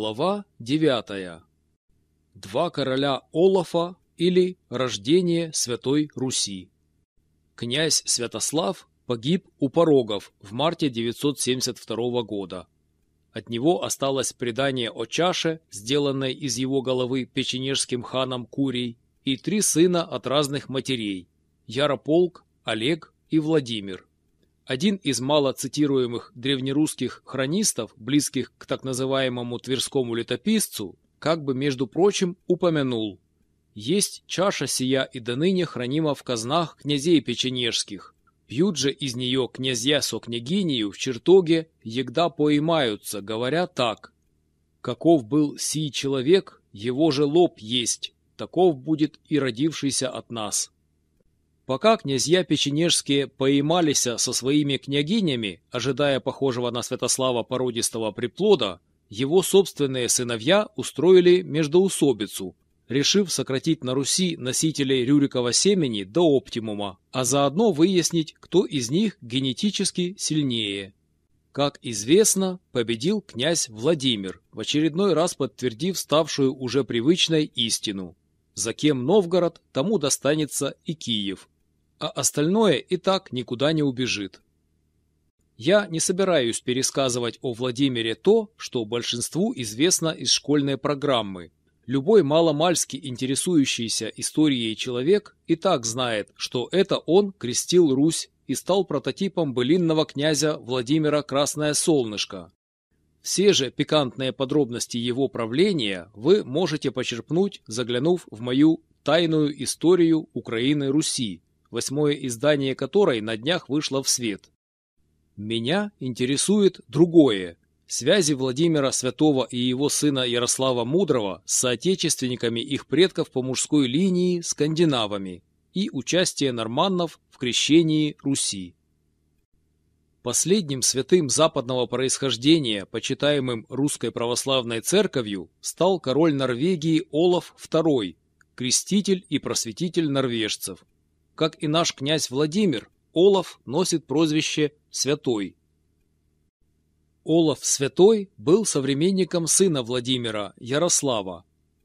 Глава 9. Два короля Олафа или рождение Святой Руси. Князь Святослав погиб у порогов в марте 972 года. От него осталось предание о чаше, сделанной из его головы печенежским ханом Курий, и три сына от разных матерей – Ярополк, Олег и Владимир. Один из мало цитируемых древнерусских хронистов, близких к так называемому Тверскому летописцу, как бы, между прочим, упомянул «Есть чаша сия и доныне хранима в казнах князей печенежских. Пьют же из нее князья со княгинею в чертоге, егда поймаются, говоря так. Каков был сий человек, его же лоб есть, таков будет и родившийся от нас». Пока князья печенежские поимались со своими княгинями, ожидая похожего на Святослава породистого приплода, его собственные сыновья устроили междоусобицу, решив сократить на Руси носителей Рюрикова семени до оптимума, а заодно выяснить, кто из них генетически сильнее. Как известно, победил князь Владимир, в очередной раз подтвердив ставшую уже привычной истину. За кем Новгород, тому достанется и Киев а остальное и так никуда не убежит. Я не собираюсь пересказывать о Владимире то, что большинству известно из школьной программы. Любой маломальски интересующийся историей человек и так знает, что это он крестил Русь и стал прототипом былинного князя Владимира Красное Солнышко. Все же пикантные подробности его правления вы можете почерпнуть, заглянув в мою тайную историю Украины-Руси, восьмое издание которой на днях вышло в свет. Меня интересует другое – связи Владимира Святого и его сына Ярослава Мудрого с соотечественниками их предков по мужской линии скандинавами и участие норманнов в крещении Руси. Последним святым западного происхождения, почитаемым русской православной церковью, стал король Норвегии Олаф II, креститель и просветитель норвежцев – как и наш князь Владимир, Олаф носит прозвище «Святой». Олаф Святой был современником сына Владимира, Ярослава.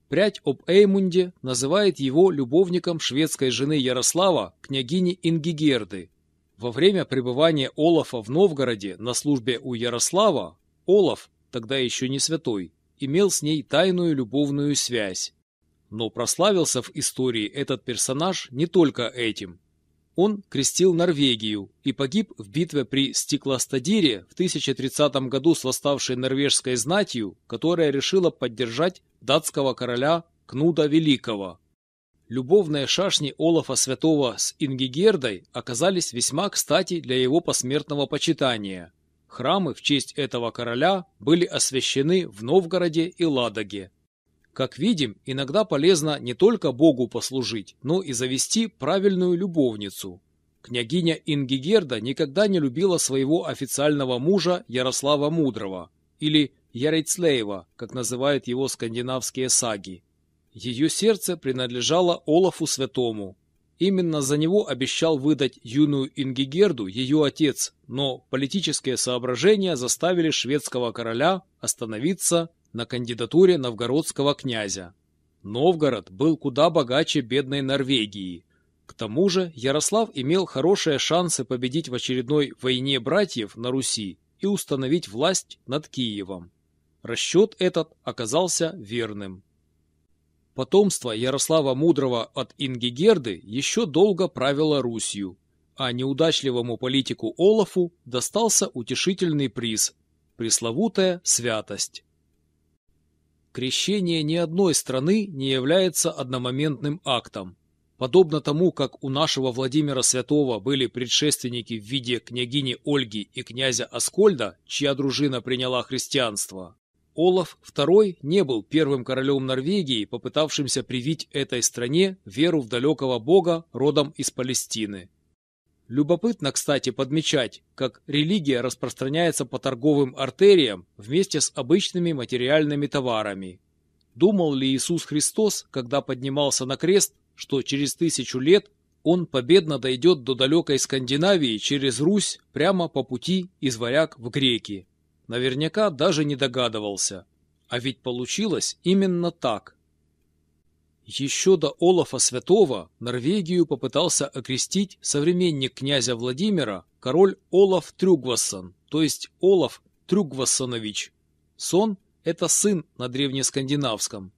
Прядь об Эймунде называет его любовником шведской жены Ярослава, княгини Ингигерды. Во время пребывания Олафа в Новгороде на службе у Ярослава, Олаф, тогда еще не святой, имел с ней тайную любовную связь. Но прославился в истории этот персонаж не только этим. Он крестил Норвегию и погиб в битве при Стеклостадире в 1030 году с восставшей норвежской знатью, которая решила поддержать датского короля Кнуда Великого. Любовные шашни Олафа Святого с Ингигердой оказались весьма кстати для его посмертного почитания. Храмы в честь этого короля были освящены в Новгороде и Ладоге. Как видим, иногда полезно не только Богу послужить, но и завести правильную любовницу. Княгиня Ингигерда никогда не любила своего официального мужа Ярослава Мудрого, или Ярецлеева, как называют его скандинавские саги. Ее сердце принадлежало Олафу Святому. Именно за него обещал выдать юную Ингигерду ее отец, но политические соображения заставили шведского короля остановиться на кандидатуре новгородского князя. Новгород был куда богаче бедной Норвегии. К тому же Ярослав имел хорошие шансы победить в очередной войне братьев на Руси и установить власть над Киевом. Расчет этот оказался верным. Потомство Ярослава Мудрого от Ингигерды еще долго правило Русью, а неудачливому политику Олафу достался утешительный приз – пресловутая святость. Крещение ни одной страны не является одномоментным актом. Подобно тому, как у нашего Владимира Святого были предшественники в виде княгини Ольги и князя Аскольда, чья дружина приняла христианство, Олаф II не был первым королем Норвегии, попытавшимся привить этой стране веру в далекого бога родом из Палестины. Любопытно, кстати, подмечать, как религия распространяется по торговым артериям вместе с обычными материальными товарами. Думал ли Иисус Христос, когда поднимался на крест, что через тысячу лет он победно дойдет до далекой Скандинавии через Русь прямо по пути из варяг в греки? Наверняка даже не догадывался. А ведь получилось именно так. Еще до Олафа Святого Норвегию попытался окрестить современник князя Владимира, король Олаф Трюгвассон, то есть Олаф Трюгвассонович. Сон – это сын на древнескандинавском.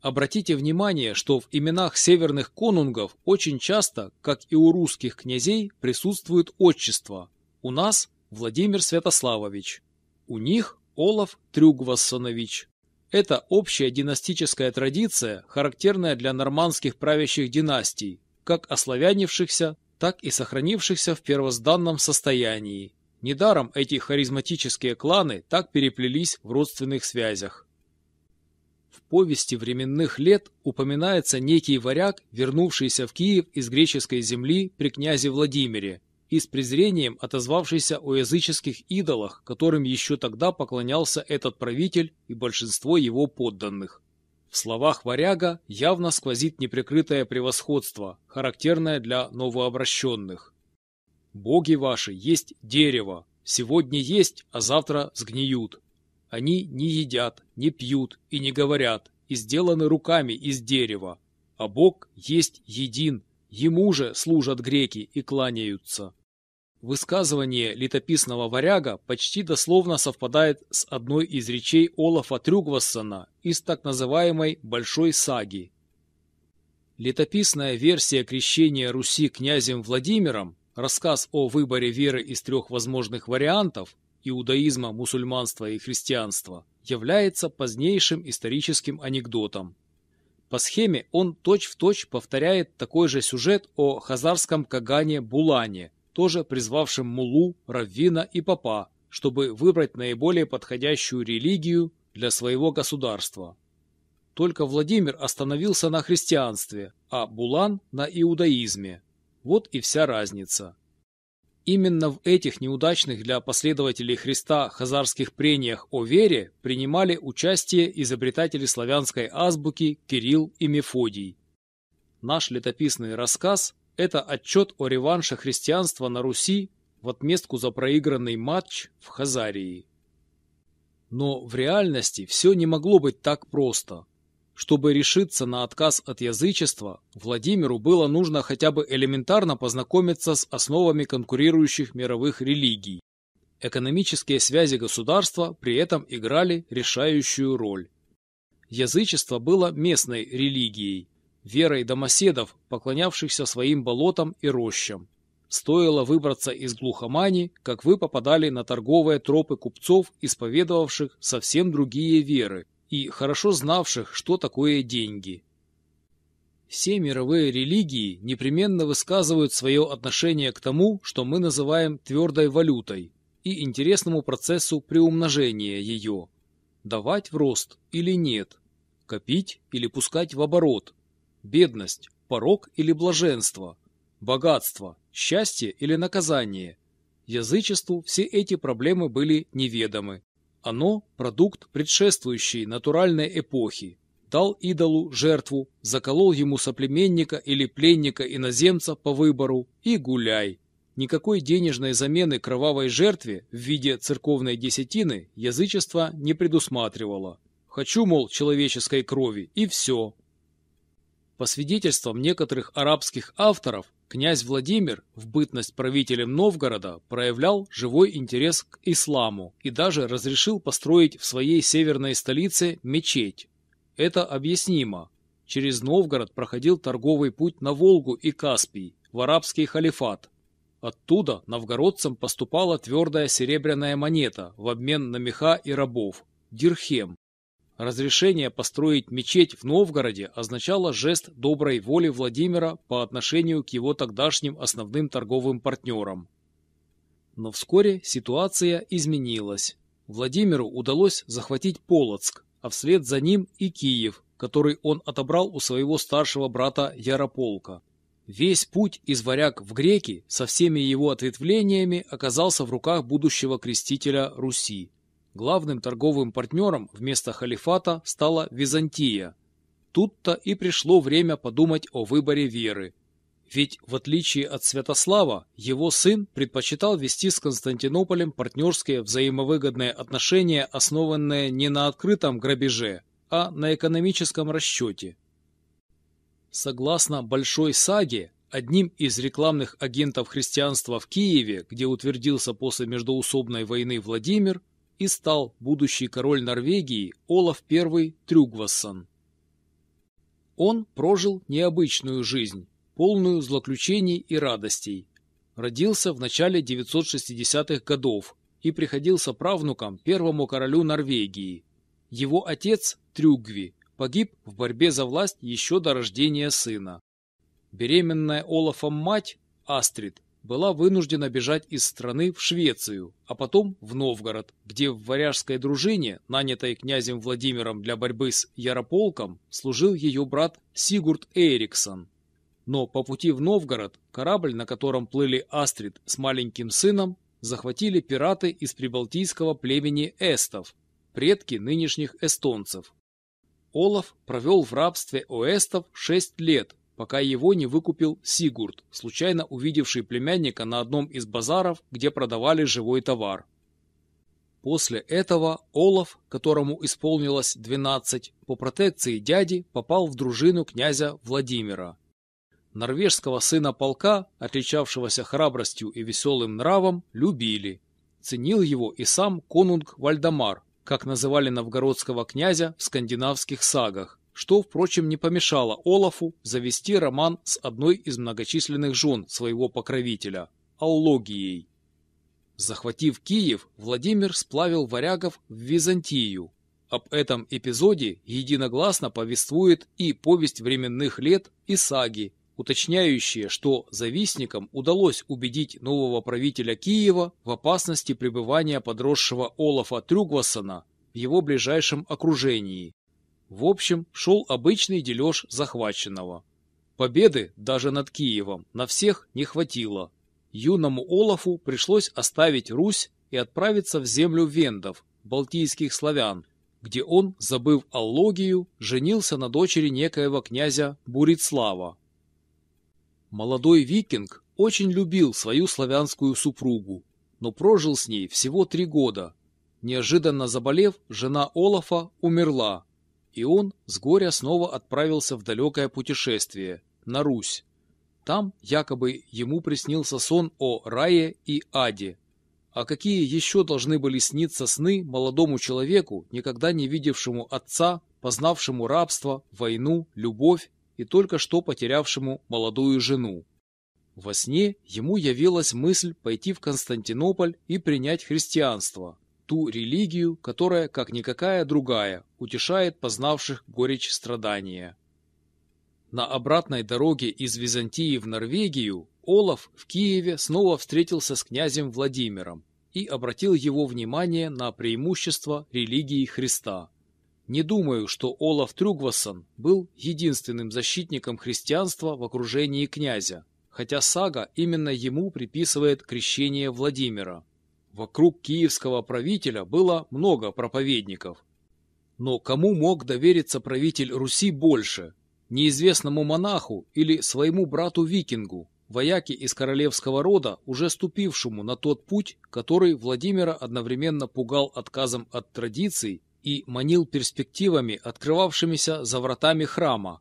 Обратите внимание, что в именах северных конунгов очень часто, как и у русских князей, присутствует отчество. У нас – Владимир Святославович. У них – Олаф Трюгвассонович. Это общая династическая традиция, характерная для нормандских правящих династий, как ославянившихся, так и сохранившихся в первозданном состоянии. Недаром эти харизматические кланы так переплелись в родственных связях. В повести временных лет упоминается некий варяг, вернувшийся в Киев из греческой земли при князе Владимире, и с презрением отозвавшийся о языческих идолах, которым еще тогда поклонялся этот правитель и большинство его подданных. В словах варяга явно сквозит неприкрытое превосходство, характерное для новообращенных. «Боги ваши есть дерево, сегодня есть, а завтра сгниют. Они не едят, не пьют и не говорят, и сделаны руками из дерева, а Бог есть един, Ему же служат греки и кланяются. Высказывание летописного варяга почти дословно совпадает с одной из речей Олафа Трюгвассона из так называемой «Большой саги». Летописная версия крещения Руси князем Владимиром, рассказ о выборе веры из трех возможных вариантов – иудаизма, мусульманства и христианства – является позднейшим историческим анекдотом. По схеме он точь-в-точь точь повторяет такой же сюжет о хазарском Кагане Булане, тоже призвавшем мулу, раввина и папа, чтобы выбрать наиболее подходящую религию для своего государства. Только Владимир остановился на христианстве, а Булан – на иудаизме. Вот и вся разница. Именно в этих неудачных для последователей Христа хазарских прениях о вере принимали участие изобретатели славянской азбуки Кирилл и Мефодий. Наш летописный рассказ – это отчет о реванше христианства на Руси в отместку за проигранный матч в Хазарии. Но в реальности все не могло быть так просто. Чтобы решиться на отказ от язычества, Владимиру было нужно хотя бы элементарно познакомиться с основами конкурирующих мировых религий. Экономические связи государства при этом играли решающую роль. Язычество было местной религией, верой домоседов, поклонявшихся своим болотам и рощам. Стоило выбраться из глухомани, как вы попадали на торговые тропы купцов, исповедовавших совсем другие веры, и хорошо знавших, что такое деньги. Все мировые религии непременно высказывают свое отношение к тому, что мы называем твердой валютой, и интересному процессу приумножения ее. Давать в рост или нет, копить или пускать в оборот, бедность, порог или блаженство, богатство, счастье или наказание. Язычеству все эти проблемы были неведомы, оно – продукт предшествующей натуральной эпохи. Дал идолу жертву, заколол ему соплеменника или пленника-иноземца по выбору и гуляй. Никакой денежной замены кровавой жертве в виде церковной десятины язычество не предусматривало. Хочу, мол, человеческой крови, и все. По свидетельствам некоторых арабских авторов, Князь Владимир в бытность правителем Новгорода проявлял живой интерес к исламу и даже разрешил построить в своей северной столице мечеть. Это объяснимо. Через Новгород проходил торговый путь на Волгу и Каспий, в арабский халифат. Оттуда новгородцам поступала твердая серебряная монета в обмен на меха и рабов – дирхем, Разрешение построить мечеть в Новгороде означало жест доброй воли Владимира по отношению к его тогдашним основным торговым партнерам. Но вскоре ситуация изменилась. Владимиру удалось захватить Полоцк, а вслед за ним и Киев, который он отобрал у своего старшего брата Ярополка. Весь путь из варяг в греки со всеми его ответвлениями оказался в руках будущего крестителя Руси. Главным торговым партнером вместо халифата стала Византия. Тут-то и пришло время подумать о выборе веры. ведь в отличие от Святослава, его сын предпочитал вести с Константинополем партнерские взаимовыгодные отношения, основанные не на открытом грабеже, а на экономическом расчете. Согласно Большой саге, одним из рекламных агентов христианства в Киеве, где утвердился после междоусобной войны Владимир, и стал будущий король Норвегии Олаф I Трюгвассон. Он прожил необычную жизнь, полную злоключений и радостей. Родился в начале 960-х годов и приходился правнуком первому королю Норвегии. Его отец, Трюгви, погиб в борьбе за власть еще до рождения сына. Беременная Олафом мать, Астрид, была вынуждена бежать из страны в Швецию, а потом в Новгород, где в варяжской дружине, нанятой князем Владимиром для борьбы с Ярополком, служил ее брат Сигурд Эриксон. Но по пути в Новгород корабль, на котором плыли Астрид с маленьким сыном, захватили пираты из прибалтийского племени эстов, предки нынешних эстонцев. Олаф провел в рабстве у эстов шесть лет, пока его не выкупил Сигурд, случайно увидевший племянника на одном из базаров, где продавали живой товар. После этого Олаф, которому исполнилось 12, по протекции дяди попал в дружину князя Владимира. Норвежского сына полка, отличавшегося храбростью и веселым нравом, любили. Ценил его и сам конунг Вальдамар, как называли новгородского князя в скандинавских сагах, что, впрочем, не помешало Олафу завести роман с одной из многочисленных жен своего покровителя – Аулогией. Захватив Киев, Владимир сплавил варягов в Византию. Об этом эпизоде единогласно повествует и повесть временных лет, и саги, уточняющие, что завистникам удалось убедить нового правителя Киева в опасности пребывания подросшего Олафа Трюгвассона в его ближайшем окружении. В общем, шел обычный дележ захваченного. Победы даже над Киевом на всех не хватило. Юному Олафу пришлось оставить Русь и отправиться в землю вендов, балтийских славян, где он, забыв аллогию, женился на дочери некоего князя Бурицлава. Молодой викинг очень любил свою славянскую супругу, но прожил с ней всего три года. Неожиданно заболев, жена Олафа умерла, и он с горя снова отправился в далекое путешествие, на Русь. Там якобы ему приснился сон о рае и аде. А какие еще должны были сниться сны молодому человеку, никогда не видевшему отца, познавшему рабство, войну, любовь и только что потерявшему молодую жену? Во сне ему явилась мысль пойти в Константинополь и принять христианство, ту религию, которая, как никакая другая, утешает познавших горечь страдания. На обратной дороге из Византии в Норвегию Олаф в Киеве снова встретился с князем Владимиром и обратил его внимание на преимущества религии Христа. Не думаю, что Олаф Трюгвассон был единственным защитником христианства в окружении князя, хотя сага именно ему приписывает крещение Владимира. Вокруг киевского правителя было много проповедников. Но кому мог довериться правитель Руси больше? Неизвестному монаху или своему брату-викингу, вояке из королевского рода, уже ступившему на тот путь, который Владимира одновременно пугал отказом от традиций и манил перспективами, открывавшимися за вратами храма.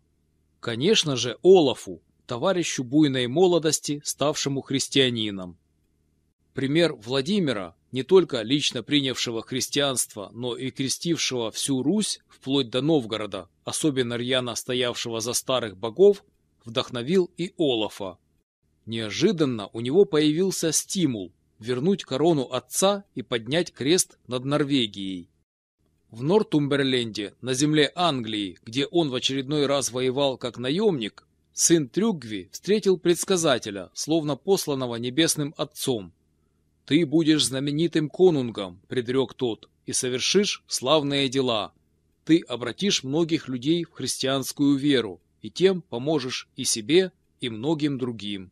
Конечно же, Олафу, товарищу буйной молодости, ставшему христианином. Пример Владимира, не только лично принявшего христианство, но и крестившего всю Русь, вплоть до Новгорода, особенно рьяно стоявшего за старых богов, вдохновил и Олафа. Неожиданно у него появился стимул вернуть корону отца и поднять крест над Норвегией. В Нортумберленде, на земле Англии, где он в очередной раз воевал как наемник, сын Трюгви встретил предсказателя, словно посланного небесным отцом, «Ты будешь знаменитым конунгом», — предрек тот, — «и совершишь славные дела. Ты обратишь многих людей в христианскую веру, и тем поможешь и себе, и многим другим».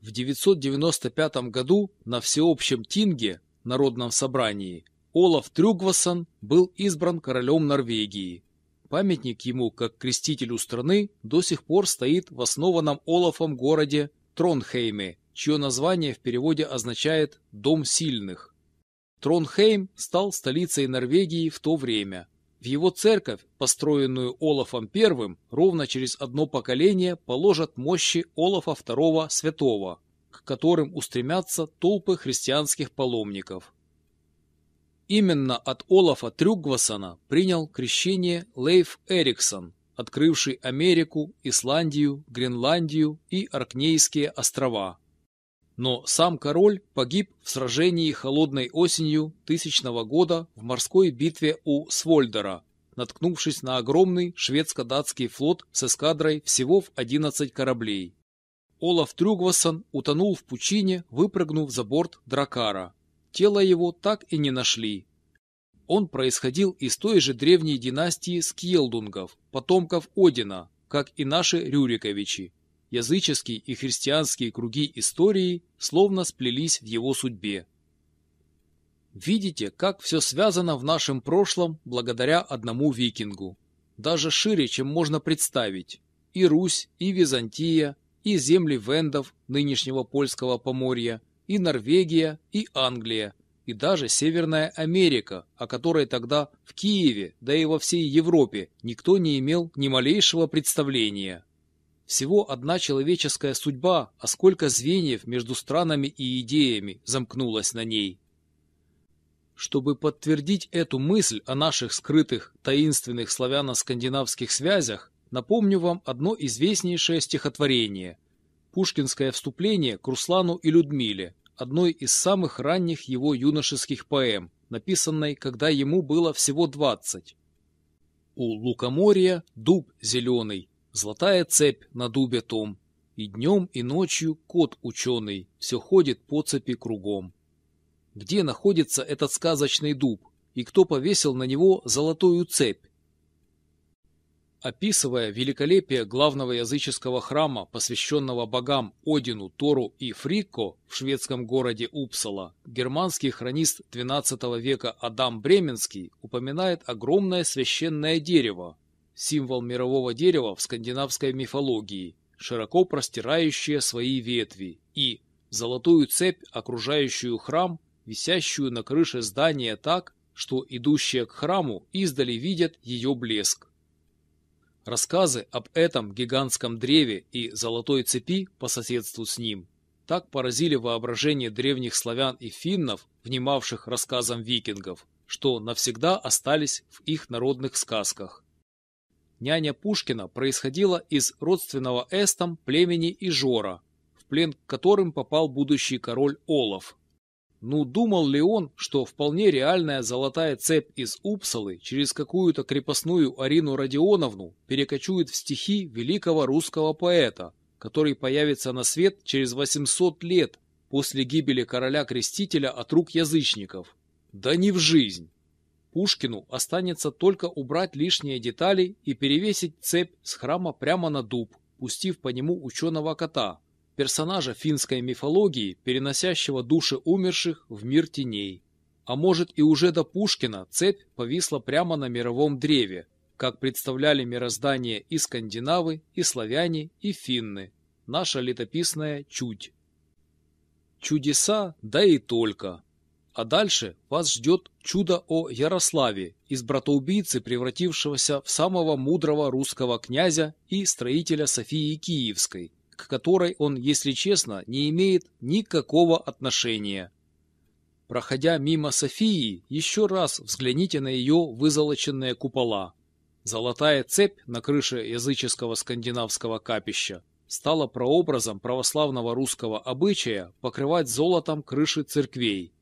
В 995 году на всеобщем Тинге, народном собрании, Олаф Трюгвасон был избран королем Норвегии. Памятник ему, как крестителю страны, до сих пор стоит в основанном Олафом городе Тронхейме, чье название в переводе означает «дом сильных». Тронхейм стал столицей Норвегии в то время. В его церковь, построенную Олафом I, ровно через одно поколение положат мощи Олафа II Святого, к которым устремятся толпы христианских паломников. Именно от Олафа Трюгвасона принял крещение Лейф Эриксон, открывший Америку, Исландию, Гренландию и Аркнейские острова. Но сам король погиб в сражении холодной осенью тысячного года в морской битве у Свольдера, наткнувшись на огромный шведско-датский флот с эскадрой всего в 11 кораблей. Олаф Трюгвасон утонул в пучине, выпрыгнув за борт Дракара. Тело его так и не нашли. Он происходил из той же древней династии Скьелдунгов, потомков Одина, как и наши Рюриковичи. Языческие и христианские круги истории словно сплелись в его судьбе. Видите, как все связано в нашем прошлом благодаря одному викингу. Даже шире, чем можно представить. И Русь, и Византия, и земли вендов, нынешнего польского поморья – и Норвегия, и Англия, и даже Северная Америка, о которой тогда в Киеве, да и во всей Европе никто не имел ни малейшего представления. Всего одна человеческая судьба, а сколько звеньев между странами и идеями замкнулось на ней. Чтобы подтвердить эту мысль о наших скрытых, таинственных славяно-скандинавских связях, напомню вам одно известнейшее стихотворение – Пушкинское вступление к Руслану и Людмиле, одной из самых ранних его юношеских поэм, написанной, когда ему было всего двадцать. У лукоморья дуб зеленый, золотая цепь на дубе том, и днем и ночью кот ученый все ходит по цепи кругом. Где находится этот сказочный дуб, и кто повесил на него золотую цепь? Описывая великолепие главного языческого храма, посвященного богам Одину, Тору и Фрикко в шведском городе Упсала, германский хронист XII века Адам Бременский упоминает огромное священное дерево, символ мирового дерева в скандинавской мифологии, широко простирающее свои ветви, и золотую цепь, окружающую храм, висящую на крыше здания так, что идущие к храму издали видят ее блеск. Рассказы об этом гигантском древе и золотой цепи по соседству с ним так поразили воображение древних славян и финнов, внимавших рассказам викингов, что навсегда остались в их народных сказках. Няня Пушкина происходила из родственного эстам племени Ижора, в плен к которым попал будущий король Олаф, ну, думал ли он, что вполне реальная золотая цепь из Упсалы через какую-то крепостную Арину Родионовну перекочует в стихи великого русского поэта, который появится на свет через 800 лет после гибели короля-крестителя от рук язычников? Да не в жизнь! Пушкину останется только убрать лишние детали и перевесить цепь с храма прямо на дуб, пустив по нему ученого кота, персонажа финской мифологии, переносящего души умерших в мир теней. А может и уже до Пушкина цепь повисла прямо на мировом древе, как представляли мироздание и скандинавы, и славяне, и финны, наша летописная чуть. Чудеса, да и только. А дальше вас ждет чудо о Ярославе, из братоубийцы, превратившегося в самого мудрого русского князя и строителя Софии Киевской – к которой он, если честно, не имеет никакого отношения. Проходя мимо Софии, еще раз взгляните на ее вызолоченные купола. Золотая цепь на крыше языческого скандинавского капища стала прообразом православного русского обычая покрывать золотом крыши церквей.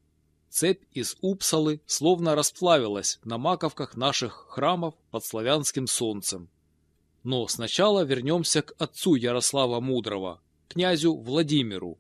Цепь из Упсалы словно расплавилась на маковках наших храмов под славянским солнцем. Но сначала вернемся к отцу Ярослава Мудрого, князю Владимиру,